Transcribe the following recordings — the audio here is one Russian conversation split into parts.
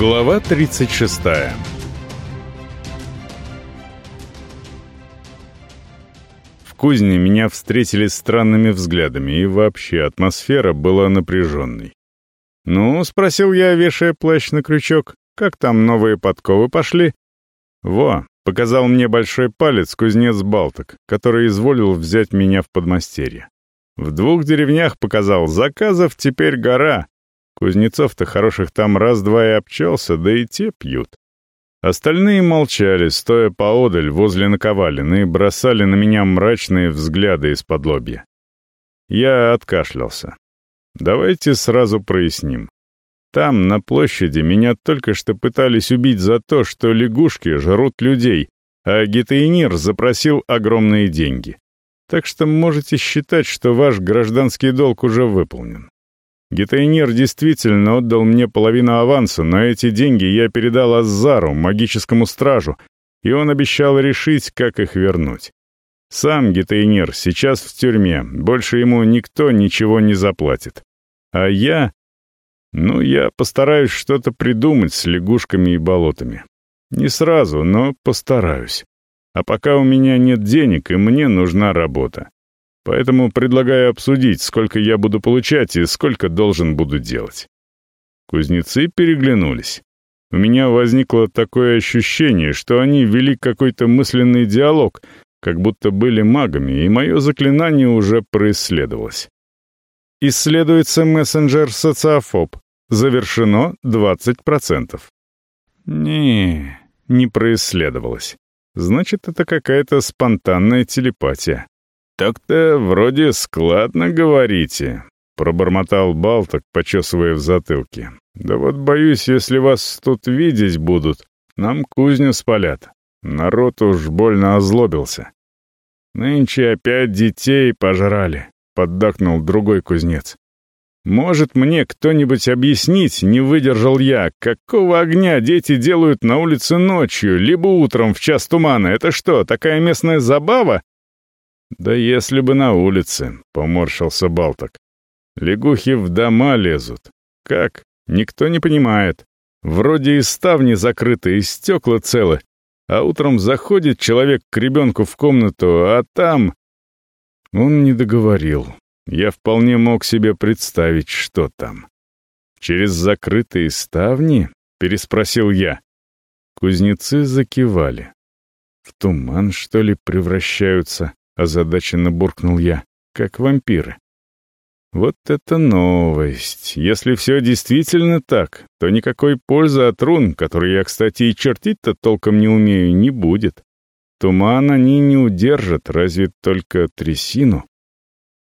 Глава 36 В кузне меня встретили странными взглядами, и вообще атмосфера была напряженной. «Ну?» — спросил я, вешая плащ на крючок. «Как там новые подковы пошли?» «Во!» — показал мне большой палец кузнец Балток, который изволил взять меня в подмастерье. В двух деревнях показал заказов теперь гора, Кузнецов-то хороших там раз-два и обчелся, да и те пьют. Остальные молчали, стоя поодаль возле наковалины, и бросали на меня мрачные взгляды из-под лобья. Я откашлялся. Давайте сразу проясним. Там, на площади, меня только что пытались убить за то, что лягушки жрут людей, а Гетейнир запросил огромные деньги. Так что можете считать, что ваш гражданский долг уже выполнен. Гетейнир действительно отдал мне половину аванса, но эти деньги я передал Азару, магическому стражу, и он обещал решить, как их вернуть. Сам Гетейнир сейчас в тюрьме, больше ему никто ничего не заплатит. А я... Ну, я постараюсь что-то придумать с лягушками и болотами. Не сразу, но постараюсь. А пока у меня нет денег, и мне нужна работа. Поэтому предлагаю обсудить, сколько я буду получать и сколько должен буду делать». Кузнецы переглянулись. У меня возникло такое ощущение, что они вели какой-то мысленный диалог, как будто были магами, и мое заклинание уже происследовалось. Исследуется мессенджер социофоб. Завершено 20%. Не, не происследовалось. Значит, это какая-то спонтанная телепатия. «Так-то вроде складно говорите», — пробормотал Балток, почесывая в затылке. «Да вот боюсь, если вас тут видеть будут, нам кузню спалят. Народ уж больно озлобился». «Нынче опять детей пожрали», — поддакнул другой кузнец. «Может, мне кто-нибудь объяснить, не выдержал я, какого огня дети делают на улице ночью, либо утром в час тумана? Это что, такая местная забава? «Да если бы на улице», — поморщился Балток. «Лягухи в дома лезут. Как? Никто не понимает. Вроде и ставни закрыты, и стекла целы, а утром заходит человек к ребенку в комнату, а там...» Он не договорил. Я вполне мог себе представить, что там. «Через закрытые ставни?» — переспросил я. Кузнецы закивали. В туман, что ли, превращаются? Озадаченно буркнул я, как вампиры. Вот это новость. Если все действительно так, то никакой пользы от рун, которые я, кстати, и чертить-то толком не умею, не будет. Туман они не удержат, разве только трясину.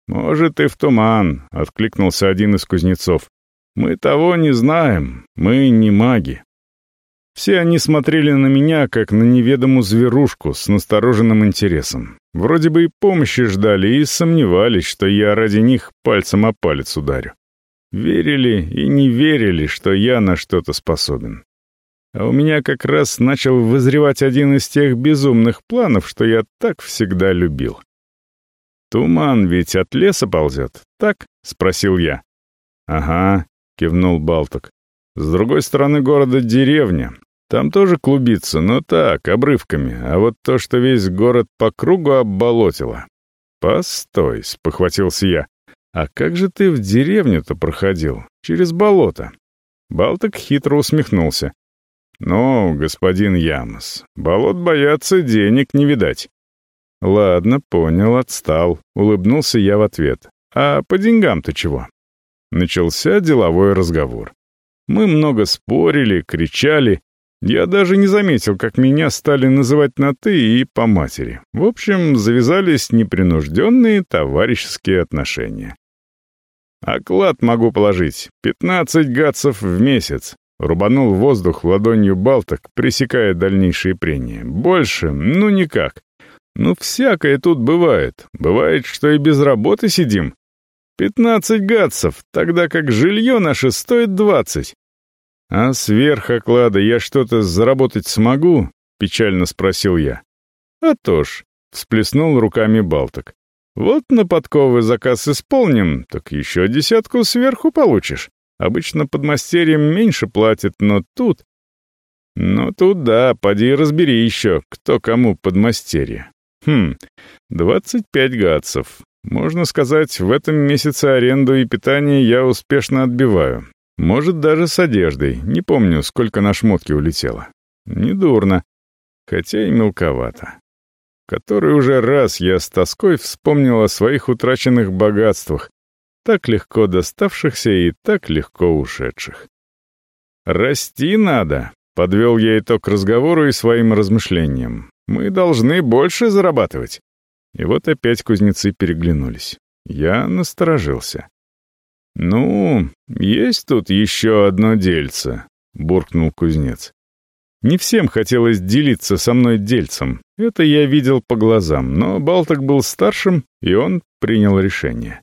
«Может, и в туман», — откликнулся один из кузнецов. «Мы того не знаем, мы не маги». Все они смотрели на меня, как на неведомую зверушку с настороженным интересом. Вроде бы и помощи ждали, и сомневались, что я ради них пальцем о палец ударю. Верили и не верили, что я на что-то способен. А у меня как раз начал вызревать один из тех безумных планов, что я так всегда любил. «Туман ведь от леса ползет, так?» — спросил я. «Ага», — кивнул Балток. «С другой стороны города деревня, там тоже клубится, но так, обрывками, а вот то, что весь город по кругу обболотило. «Постой», — спохватился я, — «а как же ты в деревню-то проходил? Через болото?» Балток хитро усмехнулся. «Ну, господин Ямос, болот боятся, денег не видать». «Ладно, понял, отстал», — улыбнулся я в ответ. «А по деньгам-то чего?» Начался деловой разговор. Мы много спорили, кричали, я даже не заметил, как меня стали называть на «ты» и по матери. В общем, завязались непринужденные товарищеские отношения. «Оклад могу положить. Пятнадцать гадцев в месяц», — рубанул воздух ладонью Балток, пресекая дальнейшие прения. «Больше? Ну, никак. Ну, всякое тут бывает. Бывает, что и без работы сидим. Пятнадцать гадцев, тогда как жилье наше стоит двадцать. «А сверх оклада я что-то заработать смогу?» — печально спросил я. «А то ж», — всплеснул руками Балток. «Вот на подковы заказ исполним, так еще десятку сверху получишь. Обычно подмастерьям меньше платят, но тут Ну тут да, поди разбери еще, кто кому подмастерье. Хм, двадцать пять гадцев. Можно сказать, в этом месяце аренду и питание я успешно отбиваю. Может, даже с одеждой. Не помню, сколько на шмотки улетело. Недурно. Хотя и мелковато. Который уже раз я с тоской вспомнил о своих утраченных богатствах, так легко доставшихся и так легко ушедших. «Расти надо», — подвел я итог разговору и своим размышлениям. «Мы должны больше зарабатывать». И вот опять кузнецы переглянулись. Я насторожился. «Ну, есть тут еще одно дельце», — буркнул кузнец. Не всем хотелось делиться со мной дельцем. Это я видел по глазам, но Балток был старшим, и он принял решение.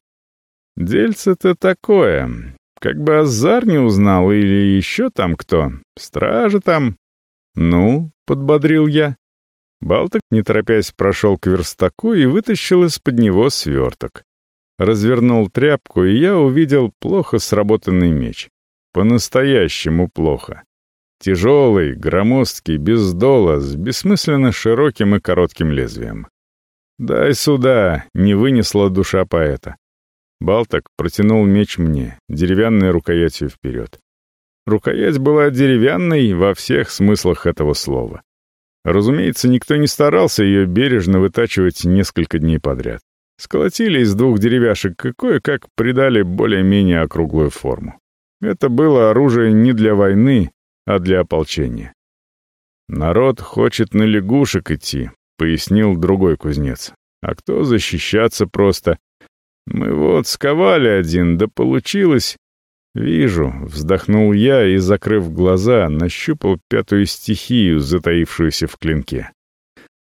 Дельце-то такое. Как бы Азар не узнал или еще там кто. Стража там. Ну, подбодрил я. Балток, не торопясь, прошел к верстаку и вытащил из-под него сверток. Развернул тряпку, и я увидел плохо сработанный меч. По-настоящему плохо. Тяжелый, громоздкий, без дола, с бессмысленно широким и коротким лезвием. «Дай сюда!» — не вынесла душа поэта. Балток протянул меч мне, деревянной рукоятью вперед. Рукоять была деревянной во всех смыслах этого слова. Разумеется, никто не старался ее бережно вытачивать несколько дней подряд. Сколотили из двух деревяшек и кое-как придали более-менее округлую форму. Это было оружие не для войны, а для ополчения. «Народ хочет на лягушек идти», — пояснил другой кузнец. «А кто защищаться просто? Мы вот сковали один, да получилось...» «Вижу», — вздохнул я и, закрыв глаза, нащупал пятую стихию, затаившуюся в клинке.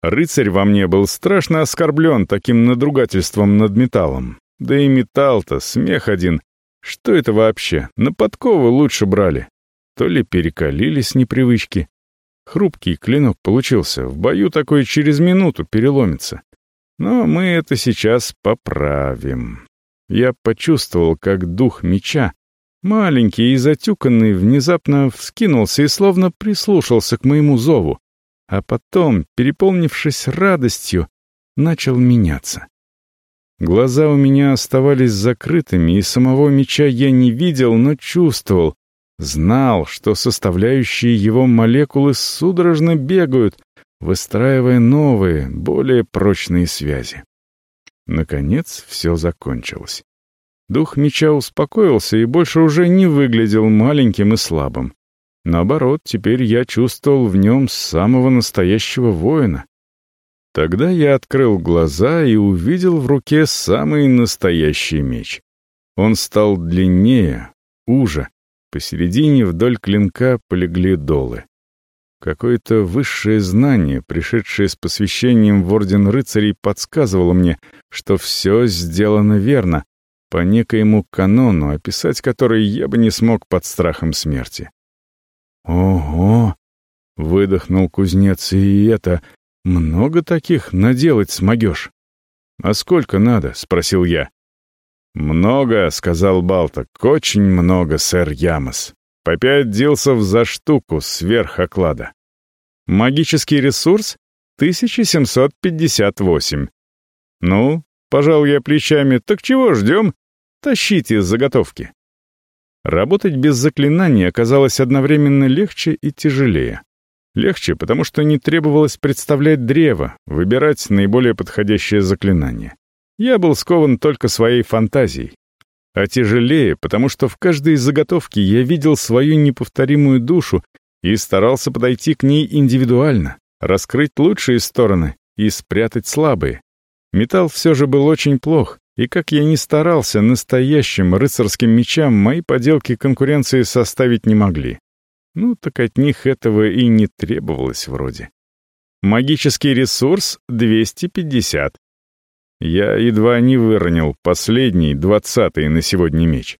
Рыцарь во мне был страшно оскорблен таким надругательством над металлом. Да и металл-то, смех один. Что это вообще? На подковы лучше брали. То ли перекалили с непривычки. Хрупкий клинок получился, в бою такой через минуту переломится. Но мы это сейчас поправим. Я почувствовал, как дух меча, маленький и затюканный, внезапно вскинулся и словно прислушался к моему зову, а потом, переполнившись радостью, начал меняться. Глаза у меня оставались закрытыми, и самого меча я не видел, но чувствовал, Знал, что составляющие его молекулы судорожно бегают, выстраивая новые, более прочные связи. Наконец, все закончилось. Дух меча успокоился и больше уже не выглядел маленьким и слабым. Наоборот, теперь я чувствовал в нем самого настоящего воина. Тогда я открыл глаза и увидел в руке самый настоящий меч. Он стал длиннее, уже, Посередине вдоль клинка полегли долы. Какое-то высшее знание, пришедшее с посвящением в Орден Рыцарей, подсказывало мне, что все сделано верно, по некоему канону, описать который я бы не смог под страхом смерти. «Ого!» — выдохнул кузнец, и это... Много таких наделать смогешь. «А сколько надо?» — спросил я. «Много», — сказал Балток, — «очень много, сэр Ямос. По пять дилсов за штуку сверх оклада». «Магический ресурс? 1758». «Ну, пожал я плечами, так чего ждем? Тащите заготовки». Работать без заклинаний оказалось одновременно легче и тяжелее. Легче, потому что не требовалось представлять древо, выбирать наиболее подходящее заклинание. Я был скован только своей фантазией. А тяжелее, потому что в каждой заготовке я видел свою неповторимую душу и старался подойти к ней индивидуально, раскрыть лучшие стороны и спрятать слабые. Металл все же был очень плох, и как я ни старался, настоящим рыцарским мечам мои поделки конкуренции составить не могли. Ну, так от них этого и не требовалось вроде. Магический ресурс — 250. Я едва не выронил последний, двадцатый на сегодня меч.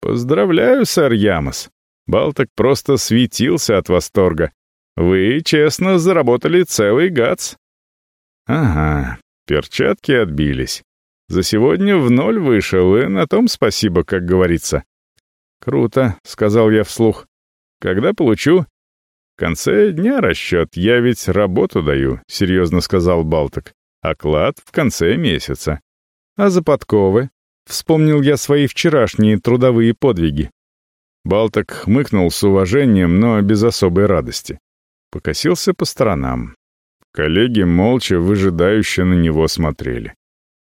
«Поздравляю, сэр Ямос!» Балток просто светился от восторга. «Вы честно заработали целый гац!» «Ага, перчатки отбились. За сегодня в ноль вышел, и на том спасибо, как говорится». «Круто», — сказал я вслух. «Когда получу?» конце дня расчет, я ведь работу даю», — серьезно сказал Балток. «Оклад в конце месяца». «А за подковы?» — вспомнил я свои вчерашние трудовые подвиги. Балток хмыкнул с уважением, но без особой радости. Покосился по сторонам. Коллеги молча, выжидающе на него смотрели.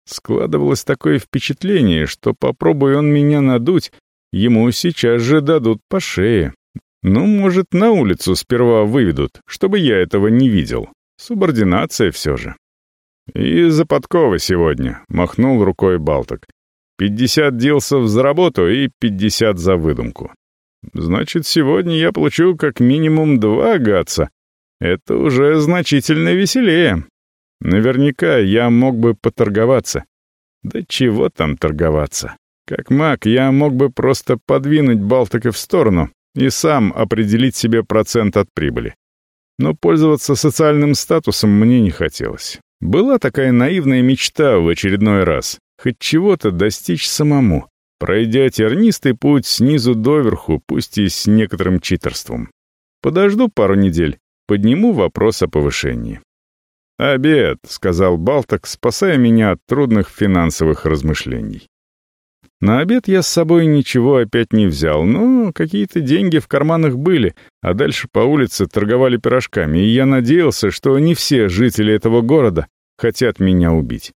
Складывалось такое впечатление, что попробуй он меня надуть, ему сейчас же дадут по шее. Ну, может, на улицу сперва выведут, чтобы я этого не видел. Субординация все же. «И за подковы сегодня», — махнул рукой Балток. «Пятьдесят дилсов за работу и пятьдесят за выдумку. Значит, сегодня я получу как минимум два гатса. Это уже значительно веселее. Наверняка я мог бы поторговаться. Да чего там торговаться? Как маг, я мог бы просто подвинуть Балтика в сторону и сам определить себе процент от прибыли. Но пользоваться социальным статусом мне не хотелось. Была такая наивная мечта в очередной раз. Хоть чего-то достичь самому, пройдя тернистый путь снизу доверху, пусть и с некоторым читерством. Подожду пару недель, подниму вопрос о повышении. «Обед», — сказал Балток, спасая меня от трудных финансовых размышлений. На обед я с собой ничего опять не взял, но какие-то деньги в карманах были, а дальше по улице торговали пирожками, и я надеялся, что не все жители этого города хотят меня убить.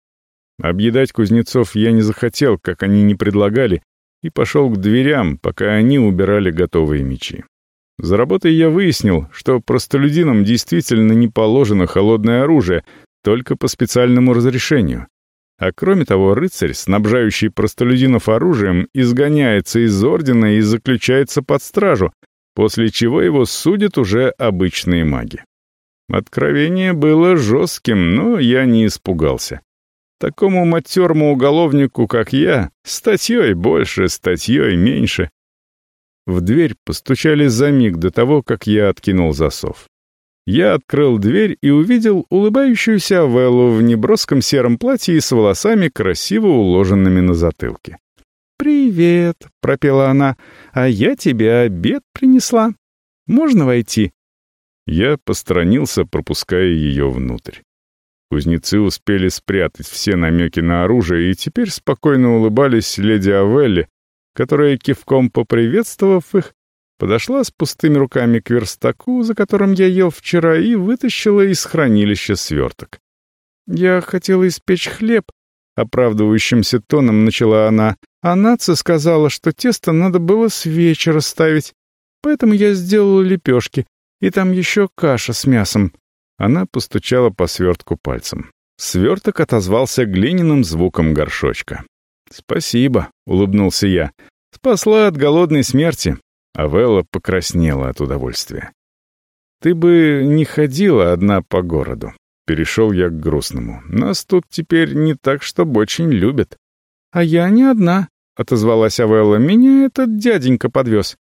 Объедать кузнецов я не захотел, как они не предлагали, и пошел к дверям, пока они убирали готовые мечи. За работой я выяснил, что простолюдинам действительно не положено холодное оружие, только по специальному разрешению. А кроме того, рыцарь, снабжающий простолюдинов оружием, изгоняется из ордена и заключается под стражу, после чего его судят уже обычные маги. Откровение было жестким, но я не испугался. Такому матерому уголовнику, как я, статьей больше, статьей меньше. В дверь постучали за миг до того, как я откинул засов. Я открыл дверь и увидел улыбающуюся Авеллу в неброском сером платье и с волосами, красиво уложенными на затылке. «Привет», — пропела она, — «а я тебе обед принесла. Можно войти?» Я посторонился, пропуская ее внутрь. Кузнецы успели спрятать все намеки на оружие и теперь спокойно улыбались леди Авелле, которая, кивком поприветствовав их, подошла с пустыми руками к верстаку, за которым я ел вчера, и вытащила из хранилища сверток. «Я хотела испечь хлеб», — оправдывающимся тоном начала она, а Наца сказала, что тесто надо было с вечера ставить, поэтому я сделала лепешки, и там еще каша с мясом». Она постучала по свертку пальцем. Сверток отозвался глиняным звуком горшочка. «Спасибо», — улыбнулся я. «Спасла от голодной смерти». Авелла покраснела от удовольствия. «Ты бы не ходила одна по городу». Перешел я к грустному. «Нас тут теперь не так, чтобы очень любят». «А я не одна», — отозвалась Авелла. «Меня этот дяденька подвез».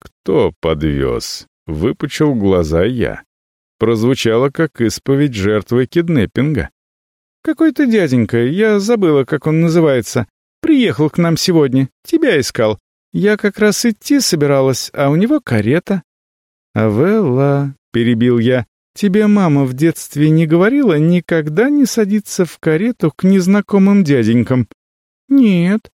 «Кто подвез?» — выпучил глаза я. Прозвучало как исповедь жертвы киднеппинга. «Какой-то дяденька, я забыла, как он называется. Приехал к нам сегодня, тебя искал. Я как раз идти собиралась, а у него карета». «Авелла», — перебил я, — «тебе мама в детстве не говорила никогда не садиться в карету к незнакомым дяденькам?» «Нет».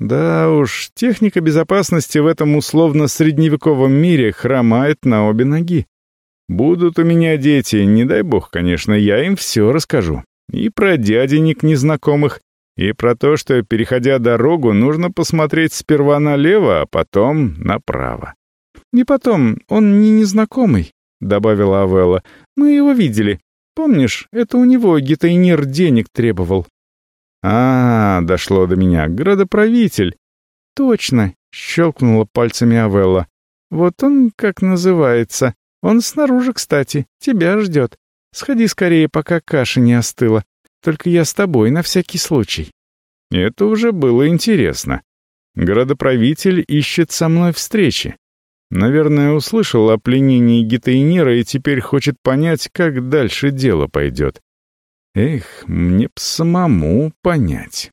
Да уж, техника безопасности в этом условно-средневековом мире хромает на обе ноги. Будут у меня дети, не дай бог, конечно, я им все расскажу. И про дяденек незнакомых, и про то, что, переходя дорогу, нужно посмотреть сперва налево, а потом направо. «И потом, он не незнакомый», — добавила Авелла. «Мы его видели. Помнишь, это у него гитайнир денег требовал». «А, дошло до меня, градоправитель». «Точно», — щелкнула пальцами Авелла. «Вот он как называется. Он снаружи, кстати, тебя ждет. Сходи скорее, пока каша не остыла. Только я с тобой на всякий случай». Это уже было интересно. Городоправитель ищет со мной встречи. Наверное, услышал о пленении Гитейнира и теперь хочет понять, как дальше дело пойдет. Эх, мне б самому понять.